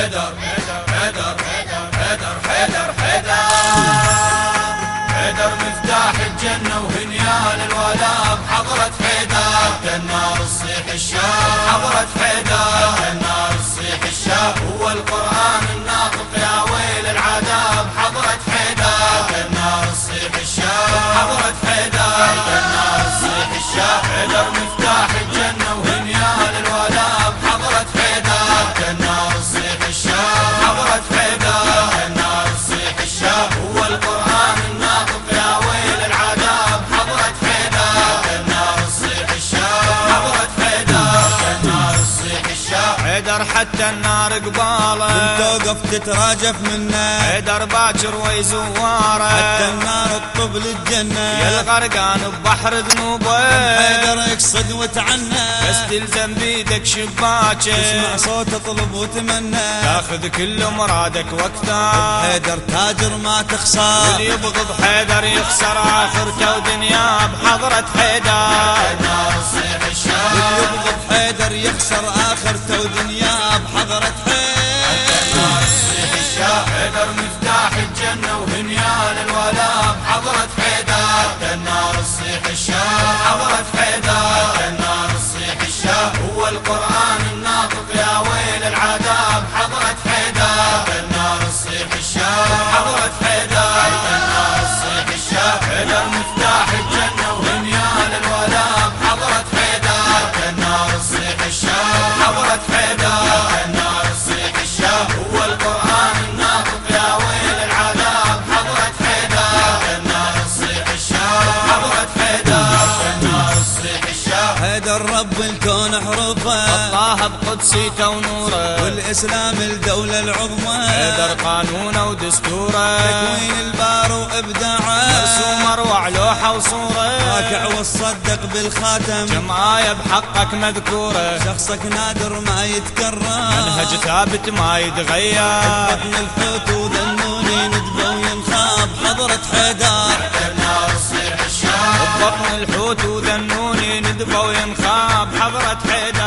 حيدر حيدر حيدر حيدر حيدر حيدر مفتاح الجنة وهنيال الولاء حيدر. النار حضرة حيدر. قباله. توقف تتراجف منه. حيدر باكر ويزواره. حتى النار تطب للجنة. يا الغرقان ببحر ذنوبه. حيدر يقصد وتعنى. بس تلزم بيدك شباكه. اسمع صوت اطلب وتمنى. تاخذ كل مرادك وقتها حيدر تاجر ما تخسر. اللي يبغض حيدر يخسر. اخرته ودنياه بحضرة حيدر. الشام اللي يبغض حيدر يخسر. اخرته ودنياه بحضرة حيدر حيدر مفتاح الجنة وهنيال رب الكون حروفه. الله بقدسيته ونوره. والإسلام الدولة العظمى. حيدر قانونه ودستوره. تكوين البار وإبداعه. مرسوم اروع لوحة وصورة. راكع وصدق بالخاتم. كم آية بحقك مذكورة. شخصك نادر ما يتكرر. منهج ثابت ما يتغير. بطن الحوت وذنوني ندبه وينخاب حضرة حيدر. بطن الحوت وذنوني ندبه وينخاب حضرة حيدر.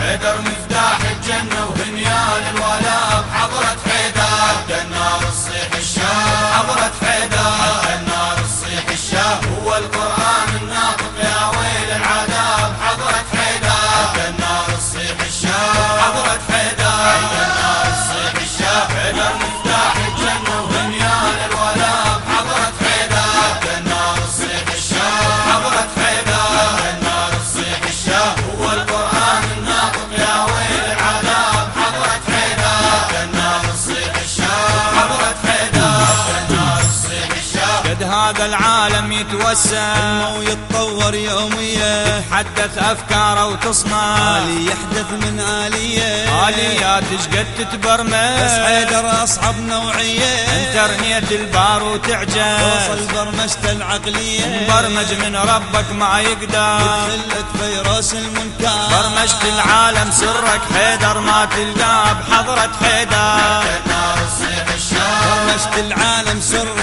حيدر مفتاح الجنة وهنيال الولاء بحضرة حيدر. النار الشام حضرة حيدر. النار الشام هو القرآن هذا العالم يتوسع. ويتطور يوميا. حدث افكاره وتصنع. آلي يحدث من آلية. آليات شقد تتبرمج. بس حيدر أصعب نوعية. إنترنت البار وتعجز توصل برمجة العقلية. برمج من ربك ما يقدر. خلك فيروس المنكر. برمجت العالم سرك حيدر ما تلقاه بحضرة حيدر. برمجة العالم سرك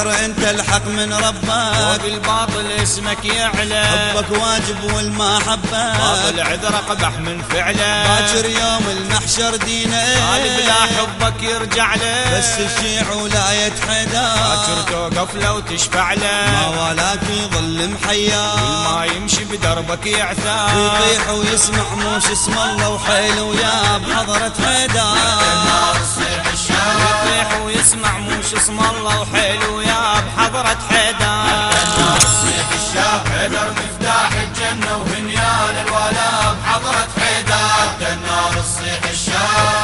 حيدر انت الحق من ربك. وبالباطل اسمك يعلى. حبك واجب والمحبة باطل عذر قبح من فعله. باكر يوم المحشر دينه. قال بلا حبك يرجع له. بس الشيع ولاية حيدر باكر توقف له وتشفع له. ما والاك يظل محيا. ما يمشي بدربك يعثى. يطيح ويسمع موش اسم الله وحيل ويا بحضرة حيدر. يطيح ويسمع موش اسم الله وحلو يا بحضرة حيدر. حيدر مفتاح الجنة وهنيال الولاء بحضرة النار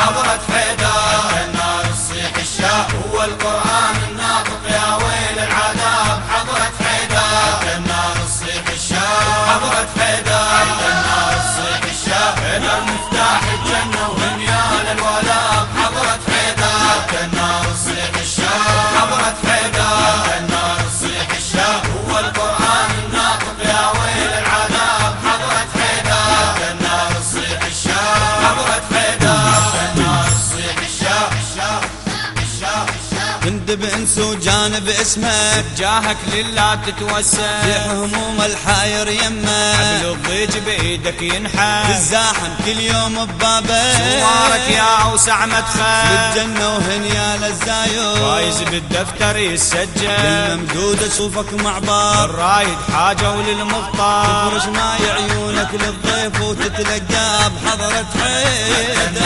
حضرة حيدر. been so وجانب اسمك جاهك لله تتوسل زيح هموم الحاير يمك حبل الضيج بإيدك ينحى تزاحم كل يوم ببابك زوارك يا أوسع مدخل. بالجنة وهنيا للزايد فايز بالدفتر يسجل. الممدود اشوفك مع بار الرايد حاجة وللمغطى تفرش ماي عيونك للضيف وتتلقى بحضرة حيدر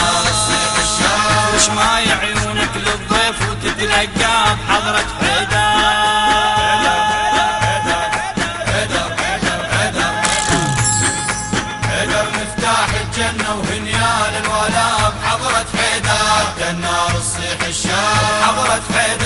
فرش ماي عيونك للضيف وتتلقى بحضرة الجنة حيدر النار تصيح حضرة حيدر.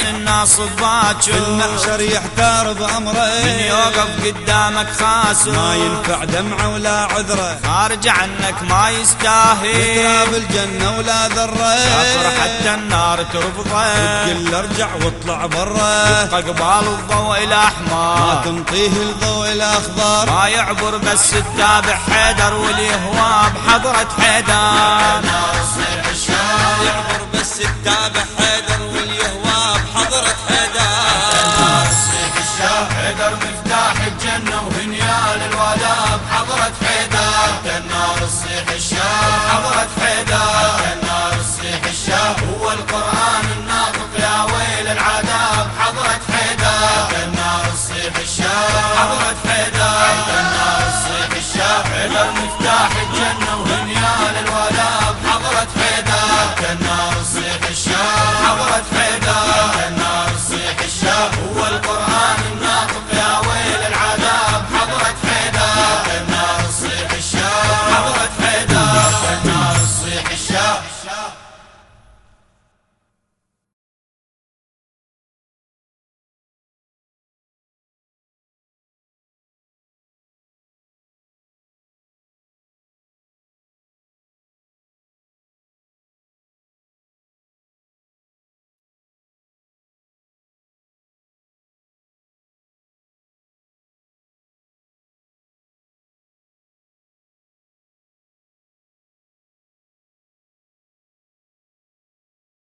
الناصب باكر المحشر يحتار بأمره. من يوقف قدامك خاسر. ما ينفع دمعه ولا عذره. خارج عنك ما يستاهل. تراب الجنة ولا ذرة. كفر حتى النار ترفضه قل ارجع واطلع برا. قبال الضوء ما الاحمر تنطيه الضوء الاخضر ما يعبر بس تتابع حيدر واليهوى بحضرة حيدر. يعبر بس تتابع حيدر مفتاح الجنة